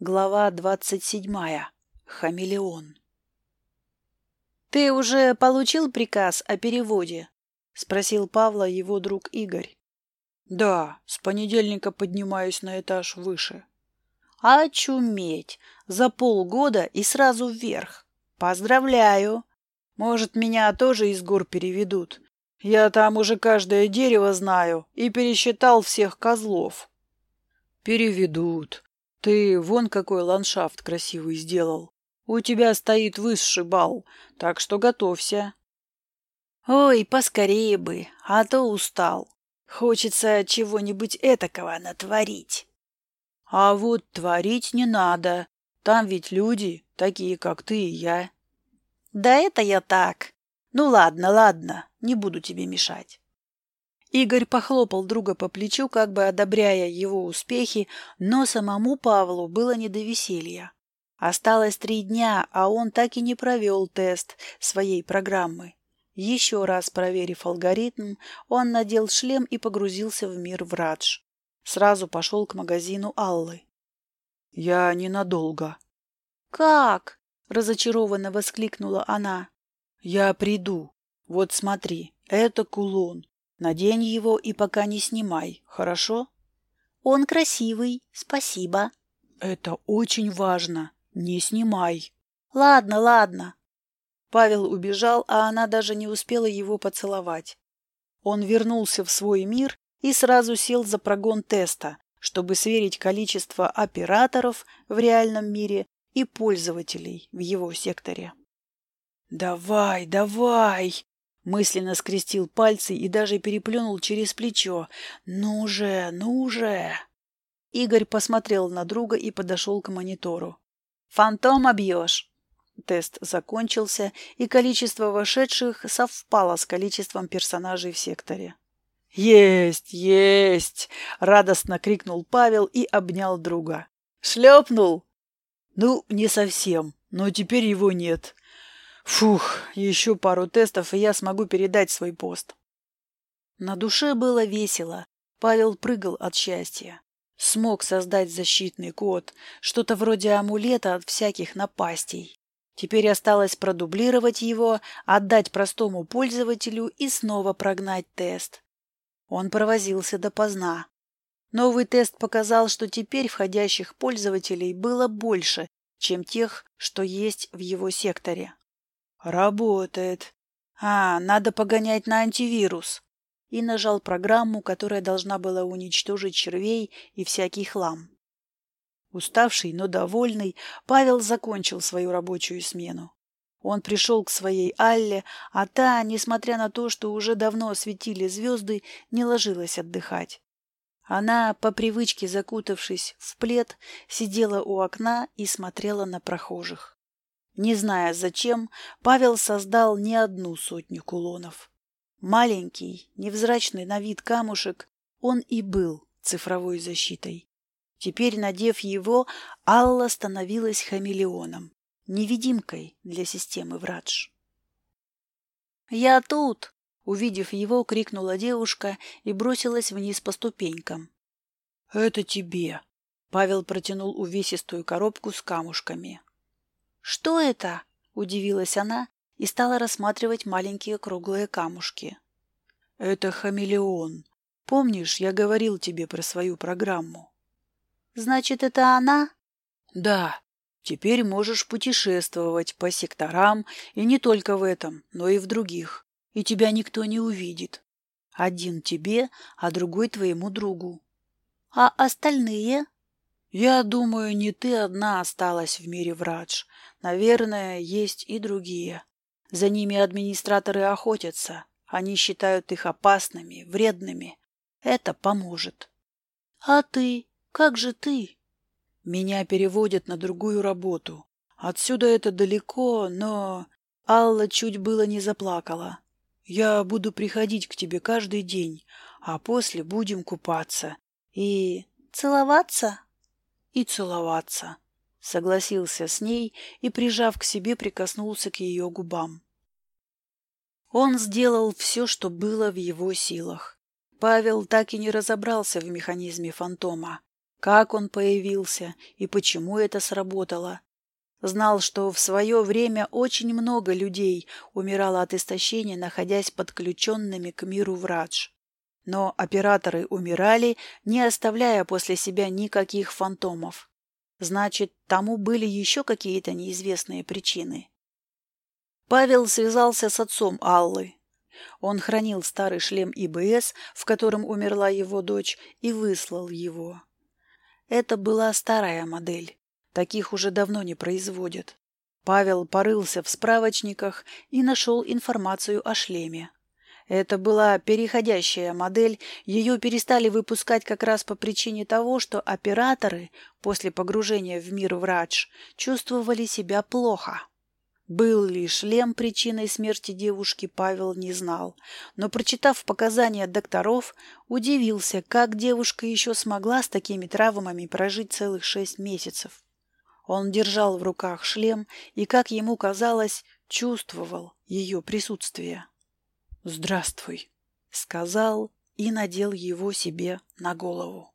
Глава двадцать седьмая. Хамелеон. «Ты уже получил приказ о переводе?» — спросил Павла его друг Игорь. «Да, с понедельника поднимаюсь на этаж выше». «Очуметь! За полгода и сразу вверх! Поздравляю! Может, меня тоже из гор переведут? Я там уже каждое дерево знаю и пересчитал всех козлов». «Переведут. Ты вон какой ландшафт красивый сделал. У тебя стоит высший бал, так что готовься. Ой, поскорее бы, а то устал. Хочется чего-нибудь этакого натворить. А вот творить не надо. Там ведь люди, такие как ты и я. Да это я так. Ну ладно, ладно, не буду тебе мешать. Игорь похлопал друга по плечу, как бы одобряя его успехи, но самому Павлу было не до веселья. Осталось три дня, а он так и не провел тест своей программы. Еще раз проверив алгоритм, он надел шлем и погрузился в мир врадж. Сразу пошел к магазину Аллы. «Я ненадолго». «Как?» — разочарованно воскликнула она. «Я приду. Вот смотри, это кулон. Надень его и пока не снимай, хорошо? Он красивый, спасибо. Это очень важно. Не снимай. Ладно, ладно. Павел убежал, а она даже не успела его поцеловать. Он вернулся в свой мир и сразу сел за прогон теста, чтобы сверить количество операторов в реальном мире и пользователей в его секторе. «Давай, давай!» Мысленно скрестил пальцы и даже переплюнул через плечо. «Ну же, ну же!» Игорь посмотрел на друга и подошел к монитору. «Фантом обьешь!» Тест закончился, и количество вошедших совпало с количеством персонажей в секторе. «Есть, есть!» — радостно крикнул Павел и обнял друга. «Шлепнул?» «Ну, не совсем, но теперь его нет. Фух, еще пару тестов, и я смогу передать свой пост. На душе было весело. Павел прыгал от счастья. Смог создать защитный код, что-то вроде амулета от всяких напастей. Теперь осталось продублировать его, отдать простому пользователю и снова прогнать тест. Он провозился допоздна. Новый тест показал, что теперь входящих пользователей было больше, чем тех, что есть в его секторе. Работает. А, надо погонять на антивирус. И нажал программу, которая должна была уничтожить червей и всякий хлам. Уставший, но довольный, Павел закончил свою рабочую смену. Он пришел к своей Алле, а та, несмотря на то, что уже давно светили звезды, не ложилась отдыхать. Она, по привычке закутавшись в плед, сидела у окна и смотрела на прохожих. Не зная зачем, Павел создал не одну сотню кулонов. Маленький, невзрачный на вид камушек, он и был цифровой защитой. Теперь, надев его, Алла становилась хамелеоном, невидимкой для системы Врадж. «Я тут!» — увидев его, крикнула девушка и бросилась вниз по ступенькам. «Это тебе!» — Павел протянул увесистую коробку с камушками. «Что это?» – удивилась она и стала рассматривать маленькие круглые камушки. «Это хамелеон. Помнишь, я говорил тебе про свою программу?» «Значит, это она?» «Да. Теперь можешь путешествовать по секторам, и не только в этом, но и в других, и тебя никто не увидит. Один тебе, а другой твоему другу». «А остальные?» «Я думаю, не ты одна осталась в мире врач. Наверное, есть и другие. За ними администраторы охотятся. Они считают их опасными, вредными. Это поможет». «А ты? Как же ты?» «Меня переводят на другую работу. Отсюда это далеко, но...» Алла чуть было не заплакала. «Я буду приходить к тебе каждый день, а после будем купаться. И...» «Целоваться?» И целоваться. Согласился с ней и, прижав к себе, прикоснулся к ее губам. Он сделал все, что было в его силах. Павел так и не разобрался в механизме фантома. как он появился и почему это сработало. Знал, что в свое время очень много людей умирало от истощения, находясь подключенными к миру врач. Но операторы умирали, не оставляя после себя никаких фантомов. Значит, тому были еще какие-то неизвестные причины. Павел связался с отцом Аллы. Он хранил старый шлем ИБС, в котором умерла его дочь, и выслал его. Это была старая модель. Таких уже давно не производят. Павел порылся в справочниках и нашел информацию о шлеме. Это была переходящая модель, ее перестали выпускать как раз по причине того, что операторы после погружения в мир врач чувствовали себя плохо. Был ли шлем причиной смерти девушки, Павел не знал, но, прочитав показания докторов, удивился, как девушка еще смогла с такими травмами прожить целых шесть месяцев. Он держал в руках шлем и, как ему казалось, чувствовал ее присутствие. «Здравствуй», — сказал и надел его себе на голову.